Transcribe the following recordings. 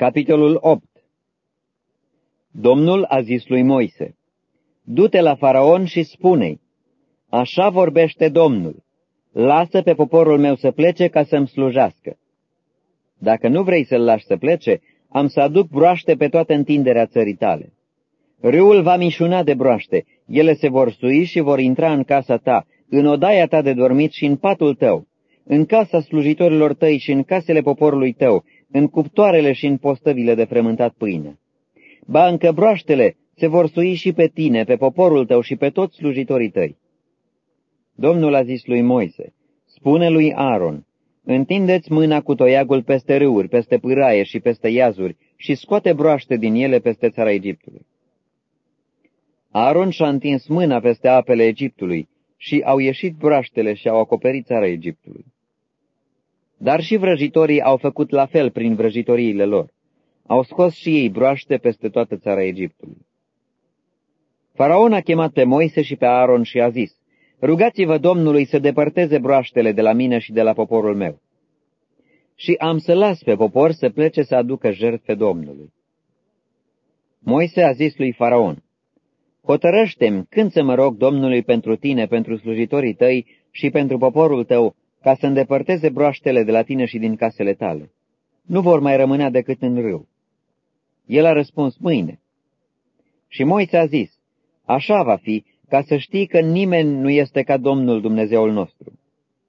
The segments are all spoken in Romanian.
Capitolul 8 Domnul a zis lui Moise, Du-te la faraon și spune-i, Așa vorbește Domnul, lasă pe poporul meu să plece ca să-mi slujească. Dacă nu vrei să-l lași să plece, am să aduc broaște pe toată întinderea țării tale. Râul va mișuna de broaște, ele se vor sui și vor intra în casa ta, în odaia ta de dormit și în patul tău, în casa slujitorilor tăi și în casele poporului tău, în cuptoarele și în postăvile de frământat pâine. Ba încă broaștele se vor sui și pe tine, pe poporul tău și pe toți slujitorii tăi. Domnul a zis lui Moise, spune lui Aaron, întindeți mâna cu toiagul peste râuri, peste pâraie și peste iazuri și scoate broaște din ele peste țara Egiptului. Aaron și-a întins mâna peste apele Egiptului și au ieșit broaștele și au acoperit țara Egiptului. Dar și vrăjitorii au făcut la fel prin vrăjitoriile lor. Au scos și ei broaște peste toată țara Egiptului. Faraon a chemat pe Moise și pe Aaron și a zis, Rugați-vă Domnului să depărteze broaștele de la mine și de la poporul meu. Și am să las pe popor să plece să aducă jertfe Domnului. Moise a zis lui Faraon, Hotărăște-mi când să mă rog Domnului pentru tine, pentru slujitorii tăi și pentru poporul tău, ca să îndepărteze broaștele de la tine și din casele tale. Nu vor mai rămânea decât în râu. El a răspuns mâine. Și Moise a zis, așa va fi, ca să știi că nimeni nu este ca Domnul Dumnezeul nostru.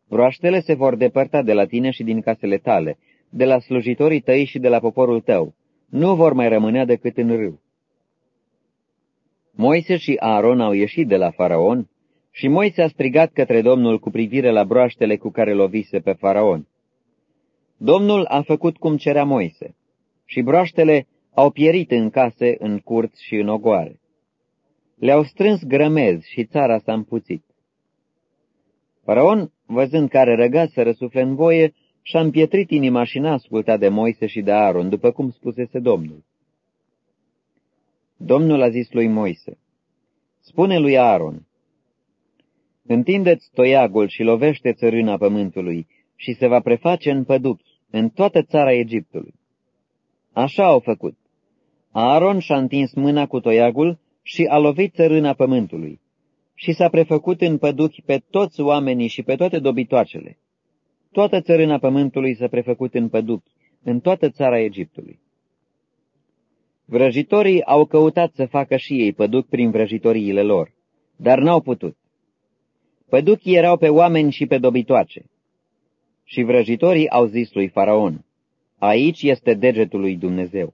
Broaștele se vor depărta de la tine și din casele tale, de la slujitorii tăi și de la poporul tău. Nu vor mai rămânea decât în râu. Moise și Aaron au ieșit de la faraon și Moise a strigat către Domnul cu privire la broaștele cu care lovise pe faraon. Domnul a făcut cum cerea Moise și broaștele au pierit în case, în curți și în ogoare. Le-au strâns grămezi și țara s-a împuțit. Faraon, văzând care răga să răsufle în voie, și-a împietrit inima și n-a ascultat de Moise și de Aaron, după cum spusese Domnul. Domnul a zis lui Moise, Spune lui Aaron, Întindeți toiagul și lovește țărâna pământului și se va preface în păduchi, în toată țara Egiptului. Așa au făcut. Aaron și-a întins mâna cu toiagul și a lovit țărâna pământului și s-a prefăcut în păduchi pe toți oamenii și pe toate dobitoacele. Toată țărâna pământului s-a prefăcut în păduchi, în toată țara Egiptului. Vrăjitorii au căutat să facă și ei păduc prin vrăjitoriile lor, dar n-au putut. Păduchii erau pe oameni și pe dobitoace. Și vrăjitorii au zis lui Faraon, aici este degetul lui Dumnezeu.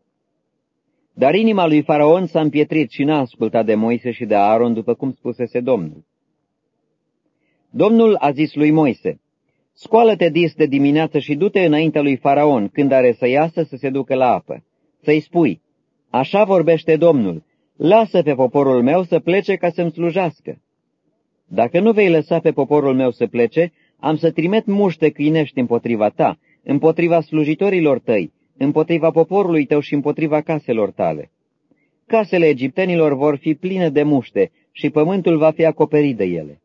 Dar inima lui Faraon s-a împietrit și n-a ascultat de Moise și de Aaron, după cum spusese Domnul. Domnul a zis lui Moise, Scoală-te dis de dimineață și du-te înaintea lui Faraon, când are să iasă să se ducă la apă. Să-i spui, Așa vorbește Domnul, lasă pe poporul meu să plece ca să-mi slujească. Dacă nu vei lăsa pe poporul meu să plece, am să trimit muște câinești împotriva ta, împotriva slujitorilor tăi, împotriva poporului tău și împotriva caselor tale. Casele egiptenilor vor fi pline de muște și pământul va fi acoperit de ele.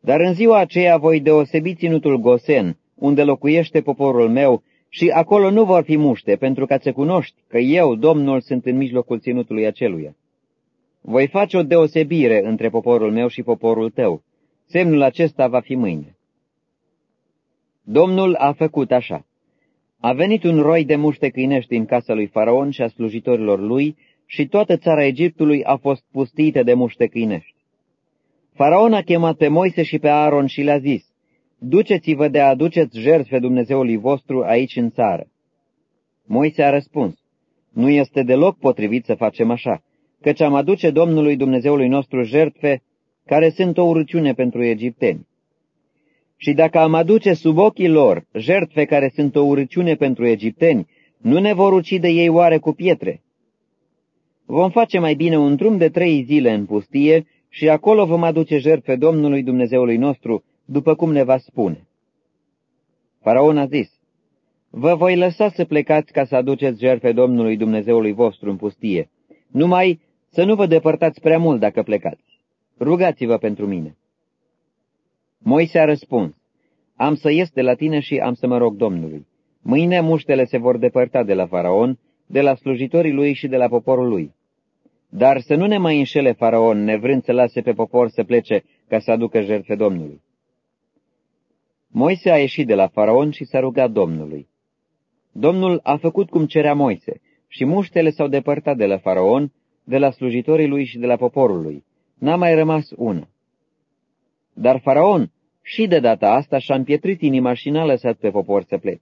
Dar în ziua aceea voi deosebi ținutul Gosen, unde locuiește poporul meu, și acolo nu vor fi muște, pentru ca să cunoști că eu, Domnul, sunt în mijlocul ținutului aceluia. Voi face o deosebire între poporul meu și poporul tău. Semnul acesta va fi mâine. Domnul a făcut așa. A venit un roi de muște câinești în casa lui Faraon și a slujitorilor lui și toată țara Egiptului a fost pustită de muște câinești. Faraon a chemat pe Moise și pe Aaron și le-a zis, Duceți-vă de a aduceți jertfe Dumnezeului vostru aici în țară. Moise a răspuns, Nu este deloc potrivit să facem așa, căci am aduce Domnului Dumnezeului nostru jertfe, care sunt o urăciune pentru egipteni. Și dacă am aduce sub ochii lor jertfe care sunt o urăciune pentru egipteni, nu ne vor ucide ei oare cu pietre? Vom face mai bine un drum de trei zile în pustie și acolo vom aduce jertfe Domnului Dumnezeului nostru, după cum ne va spune. Faraon a zis, Vă voi lăsa să plecați ca să aduceți jertfe Domnului Dumnezeului vostru în pustie, numai să nu vă depărtați prea mult dacă plecați. Rugați-vă pentru mine. Moise a răspuns, Am să ies de la tine și am să mă rog Domnului. Mâine muștele se vor depărta de la faraon, de la slujitorii lui și de la poporul lui. Dar să nu ne mai înșele faraon, nevrând să lase pe popor să plece ca să aducă jertfe Domnului. Moise a ieșit de la faraon și s-a rugat Domnului. Domnul a făcut cum cerea Moise și muștele s-au depărtat de la faraon, de la slujitorii lui și de la poporul lui. N-a mai rămas una. Dar faraon și de data asta și-a împietrit inima și n-a lăsat pe popor să plece.